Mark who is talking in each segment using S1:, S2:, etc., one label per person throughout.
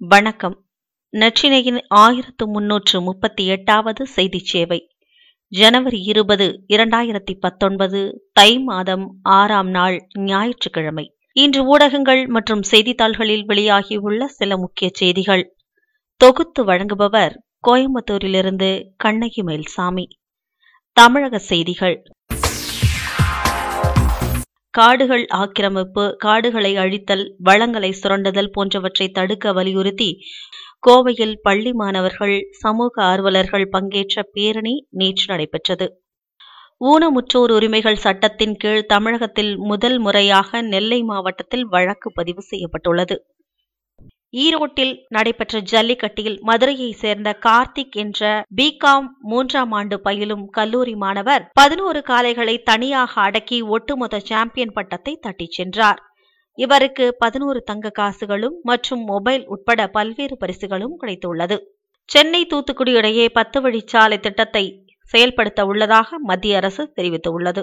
S1: வணக்கம். நற்றினையின் ஆயிரத்து முன்னூற்று முப்பத்தி எட்டாவது செய்திச் சேவை. ஜனவரி இருபது இரண்டாயிரத்தி பத்தொன்பது தை மாதம் ஆறாம் நாள் ஞாயிற்றுக்கிழமை. இன்று ஊடகங்கள் மற்றும் செய்தித்தாள்களில் வெளியாகியுள்ள சில முக்கிய செய்திகள். தொகுத்து வழங்குபவர் கோயம்புத்தூரிலிருந்து கண்ணகி மேல்சாமி தமிழக செய்திகள். காடுகள் ஆக்கிரமிப்பு காடுகளை அழித்தல் வளங்களை சுரண்டுதல் போன்றவற்றை தடுக்க வலியுறுத்தி கோவையில் பள்ளி மாணவர்கள் சமூக ஆர்வலர்கள் பங்கேற்ற பேரணி நேற்று நடைபெற்றது. ஊனமுற்றோர் உரிமைகள் சட்டத்தின் கீழ் தமிழகத்தில் முதல் முறையாக நெல்லை மாவட்டத்தில் வழக்கு பதிவு செய்யப்பட்டுள்ளது. ஈரோட்டில் நடைபெற்ற ஜல்லிக்கட்டில் மதுரையை சேர்ந்த கார்த்திக் என்ற பிகாம் மூன்றாம் ஆண்டு பயிலும் கல்லூரி மாணவர் பதினோரு காளைகளை தனியாக அடக்கி ஒட்டுமொத்த சாம்பியன் பட்டத்தை தட்டிச் சென்றார். இவருக்கு பதினோரு தங்க காசுகளும் மற்றும் மொபைல் உட்பட பல்வேறு பரிசுகளும் கிடைத்துள்ளது. சென்னை தூத்துக்குடி இடையே பத்து வழிச்சாலை திட்டத்தை செயல்படுத்த உள்ளதாக மத்திய அரசு தெரிவித்துள்ளது.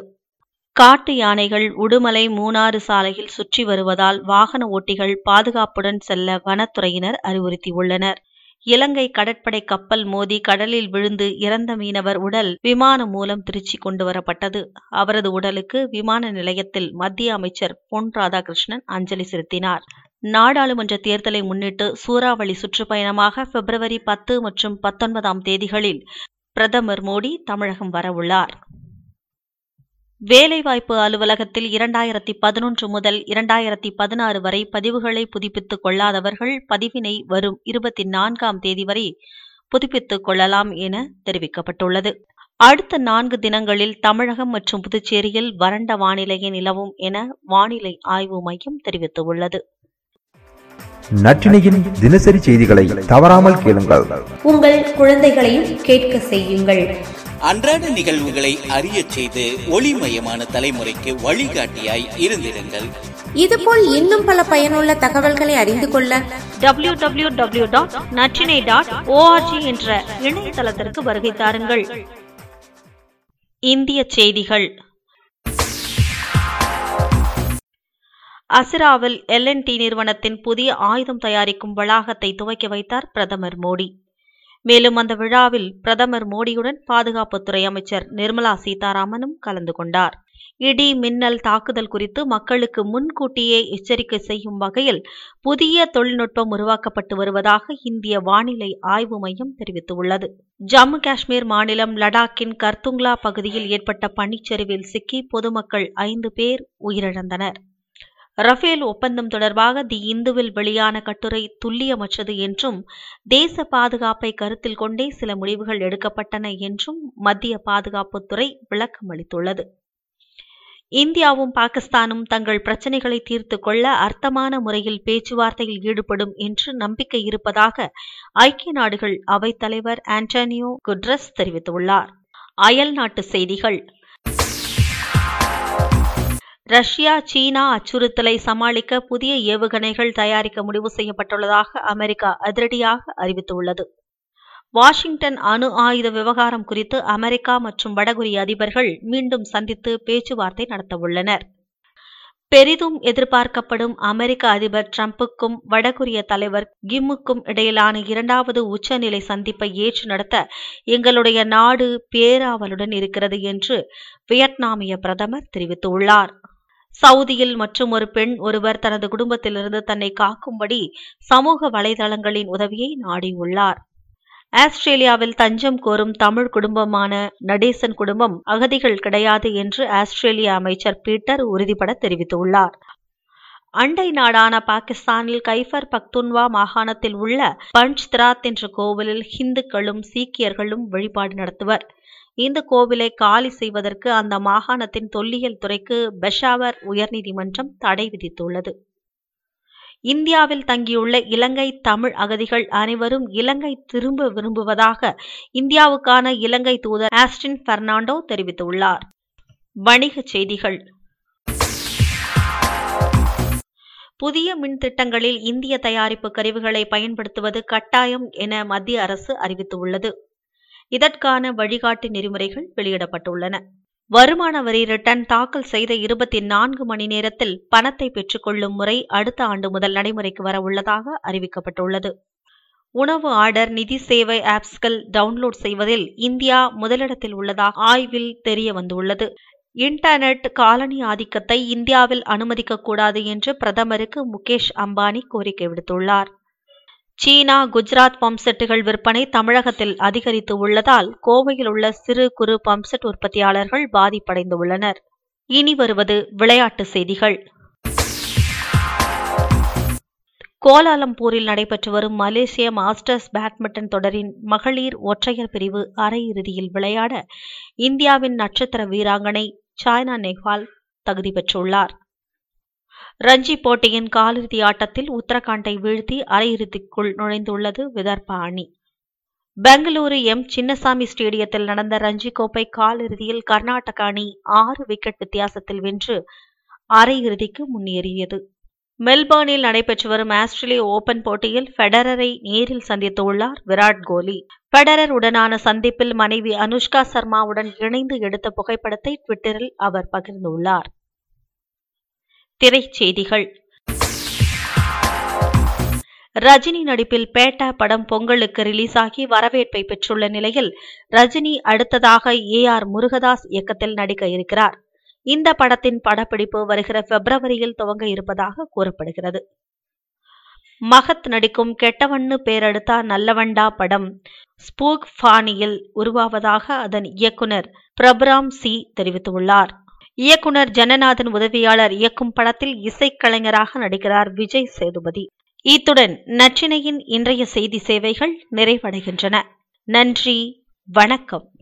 S1: காட்டு யானைகள் உடுமலை மூணாறு சாலையில் சுற்றி வருவதால் வாகன ஓட்டிகள் பாதுகாப்புடன் செல்ல வனத்துறையினர் அறிவுறுத்தியுள்ளனர். இலங்கை கடற்படை கப்பல் மோதி கடலில் விழுந்து இறந்த மீனவர் உடல் விமானம் மூலம் திருச்சி கொண்டு வரப்பட்டது. அவரது உடலுக்கு விமான நிலையத்தில் மத்திய அமைச்சர் பொன் ராதாகிருஷ்ணன் அஞ்சலி செலுத்தினார். நாடாளுமன்ற தேர்தலை முன்னிட்டு சூறாவளி சுற்றுப்பயணமாக பிப்ரவரி பத்து மற்றும் பத்தொன்பதாம் தேதிகளில் பிரதமர் மோடி தமிழகம் வரவுள்ளார். வேலைவாய்ப்பு அலுவலகத்தில் இரண்டாயிரத்தி பதினொன்று முதல் இரண்டாயிரத்தி பதினாறு வரை பதிவுகளை புதுப்பித்துக் கொள்ளாதவர்கள் பதிவினை வரும் இருபத்தி நான்காம் தேதி வரை புதுப்பித்துக் கொள்ளலாம் என தெரிவிக்கப்பட்டுள்ளது. அடுத்த நான்கு தினங்களில் தமிழகம் மற்றும் புதுச்சேரியில் வறண்ட வானிலையே நிலவும் என வானிலை ஆய்வு மையம் தெரிவித்துள்ளது.
S2: நற்றினையின் தினசரி செய்திகளை தவறாமல் கேளுங்கள்.
S3: உங்கள் குழந்தைகளையும் கேட்க செய்யுங்கள்.
S4: அன்றாட நிகழ்வுகளை அறிய செய்து ஒளிமயமான தலைமுறைக்கு வழிகாட்டியாய் இருந்திருங்கள்
S3: இதுபோல் இன்னும் பல பயனுள்ள தகவல்களை அறிந்து கொள்ள
S1: W W W dot Natrinai dot ORG என்ற இணையதளத்திற்கு வருகை தாருங்கள். இந்திய செய்திகள். அசிராவில் எல்என்டி நிறுவனத்தின் புதிய ஆயுதம் தயாரிக்கும் வளாகத்தை துவக்கி வைத்தார் பிரதமர் மோடி. மேலும் அந்த விழாவில் பிரதமர் மோடியுடன் பாதுகாப்புத்துறை அமைச்சர் நிர்மலா சீதாராமனும் கலந்து கொண்டார். இடி மின்னல் தாக்குதல் குறித்து மக்களுக்கு முன்கூட்டியே எச்சரிக்கை செய்யும் வகையில் புதிய தொழில்நுட்பம் உருவாக்கப்பட்டு வருவதாக இந்திய வானிலை ஆய்வு மையம் தெரிவித்துள்ளது. ஜம்மு காஷ்மீர் மாநிலம் லடாக்கின் கர்த்துங்லா பகுதியில் ஏற்பட்ட பனிச்சரிவில் சிக்கி பொதுமக்கள் ஐந்து பேர் உயிரிழந்தனர். ரஃபேல் ஒப்பந்தம் தொடர்பாக தி இந்துவில் வெளியான கட்டுரை துல்லியமற்றது என்றும் தேச பாதுகாப்பை கருத்தில் கொண்டே சில முடிவுகள் எடுக்கப்பட்டன என்றும் மத்திய பாதுகாப்புத்துறை விளக்கம் அளித்துள்ளது. இந்தியாவும் பாகிஸ்தானும் தங்கள் பிரச்சினைகளை தீர்த்து கொள்ள அர்த்தமான முறையில் பேச்சுவார்த்தையில் ஈடுபடும் என்று நம்பிக்கை இருப்பதாக ஐக்கிய நாடுகள் அவைத்தலைவர் ஆண்டனியோ குட்ரஸ் தெரிவித்துள்ளார். அயல் நாட்டு செய்திகள். ரஷ்யா சீனா அச்சுறுத்தலை சமாளிக்க புதிய ஏவுகணைகள் தயாரிக்க முடிவு செய்யப்பட்டுள்ளதாக அமெரிக்கா அதிரடியாக அறிவித்துள்ளது. வாஷிங்டன் அணு ஆயுத விவகாரம் குறித்து அமெரிக்கா மற்றும் வடகொரிய அதிபர்கள் மீண்டும் சந்தித்து பேச்சுவார்த்தை நடத்தவுள்ளனர். பெரிதும் எதிர்பார்க்கப்படும் அமெரிக்க அதிபர் டிரம்புக்கும் வடகொரிய தலைவர் கிம்முக்கும் இடையிலான இரண்டாவது உச்சநிலை சந்திப்பை ஏற்று நடத்த எங்களுடைய நாடு பேராவலுடன் இருக்கிறது என்று வியட்நாமிய பிரதமர் தெரிவித்துள்ளார். சவுதியில் மற்றும் ஒரு பெண் ஒருவர் தனது குடும்பத்திலிருந்து தன்னை காக்கும்படி சமூக வலைதளங்களின் உதவியை நாடியுள்ளார். ஆஸ்திரேலியாவில் தஞ்சம் கோரும் தமிழ் குடும்பமான நடேசன் குடும்பம் அகதிகள் கிடையாது என்று ஆஸ்திரேலிய அமைச்சர் பீட்டர் உறுதிபட தெரிவித்துள்ளார். அண்டை நாடான பாகிஸ்தானில் கைஃபர் பக்துன்வா மாகாணத்தில் உள்ள பஞ்ச் திராத் என்ற கோவிலில் ஹிந்துக்களும் சீக்கியர்களும் வழிபாடு நடத்துவர். இந்த கோவிலை காலி செய்வதற்கு அந்த மாகாணத்தின் தொல்லியல் துறைக்கு பெஷாவர் உயர்நீதிமன்றம் தடை விதித்துள்ளது. இந்தியாவில் தங்கியுள்ள இலங்கை தமிழ் அகதிகள் அனைவரும் இலங்கை திரும்ப விரும்புவதாக இந்தியாவுக்கான இலங்கை தூதர் ஆஸ்டின் பெர்னாண்டோ தெரிவித்துள்ளார். வணிகச் செய்திகள். புதிய மின் திட்டங்களில் இந்திய தயாரிப்பு கருவிகளை பயன்படுத்துவது கட்டாயம் என மத்திய அரசு அறிவித்துள்ளது. இதற்கான வழிகாட்டு நெறிமுறைகள் வெளியிடப்பட்டுள்ளன. வருமான வரி ரிட்டர்ன் தாக்கல் செய்த இருபத்தி நான்கு மணி நேரத்தில் பணத்தை பெற்றுக்கொள்ளும் முறை அடுத்த ஆண்டு முதல் நடைமுறைக்கு வர உள்ளதாக அறிவிக்கப்பட்டுள்ளது. உணவு ஆர்டர் நிதி சேவை ஆப்ஸ்கள் டவுன்லோட் செய்வதில் இந்தியா முதலிடத்தில் உள்ளதாக ஆய்வில் தெரிய வந்துள்ளது. இன்டர்நெட் காலனி ஆதிக்கத்தை இந்தியாவில் அனுமதிக்கக்கூடாது என்று பிரதமருக்கு முகேஷ் அம்பானி கோரிக்கை விடுத்துள்ளார். சீனா குஜராத் பம்ப்செட்டுகள் விற்பனை தமிழகத்தில் அதிகரித்து உள்ளதால் கோவையில் உள்ள சிறு குறு பம்ப்செட் உற்பத்தியாளர்கள் பாதிப்படைந்துள்ளனர். இனி வருவது விளையாட்டு செய்திகள். கோலாலம்பூரில் நடைபெற்று வரும் மலேசிய மாஸ்டர்ஸ் பேட்மிண்டன் தொடரின் மகளிர் ஒற்றையர் பிரிவு அரையிறுதியில் விளையாட இந்தியாவின் நட்சத்திர வீராங்கனை சாய்னா நேவால் தகுதி பெற்றுள்ளார். ரஞ்சி போட்டியின் காலிறுதி ஆட்டத்தில் உத்தரகாண்டை வீழ்த்தி அரையிறுதிக்குள் நுழைந்துள்ளது விதர்பா அணி பெங்களூரு எம். சின்னசாமி ஸ்டேடியத்தில் நடந்த ரஞ்சி கோப்பை காலிறுதியில் கர்நாடக அணி ஆறு விக்கெட் வித்தியாசத்தில் வென்று அரையிறுதிக்கு முன்னேறியது. மெல்பர்னில் நடைபெற்று வரும் ஆஸ்திரேலிய ஓபன் போட்டியில் ஃபெடரரை நேரில் சந்தித்துள்ளார் விராட் கோலி. ஃபெடரர் உடனான சந்திப்பில் மனைவி அனுஷ்கா சர்மாவுடன் இணைந்து எடுத்த புகைப்படத்தை ட்விட்டரில் அவர் பகிர்ந்துள்ளார். திரைச்செய்திகள். ரஜினி நடிப்பில் பேட்டா படம் பொங்கலுக்கு ரிலீஸ் ஆகி வரவேற்பை பெற்றுள்ள நிலையில் ரஜினி அடுத்ததாக ஏ ஆர் முருகதாஸ் இயக்கத்தில் நடிக்க இருக்கிறார். இந்த படத்தின் படப்பிடிப்பு வருகிற பிப்ரவரியில் துவங்க இருப்பதாக கூறப்படுகிறது. மகத் நடிக்கும் கெட்டவண்ணு பேரெடுத்தா நல்லவண்டா படம் ஸ்பூக் ஃபானியில் உருவாவதாக அதன் இயக்குனர் பிரபுராம் சி தெரிவித்துள்ளார். இயக்குனர் ஜனநாதன் உதவியாளர் இயக்கும் படத்தில் இசைக்கலைஞராக நடிக்கிறார் விஜய் சேதுபதி. இத்துடன் நற்றினையின் இன்றைய செய்தி சேவைகள் நிறைவடைகின்றன. நன்றி வணக்கம்.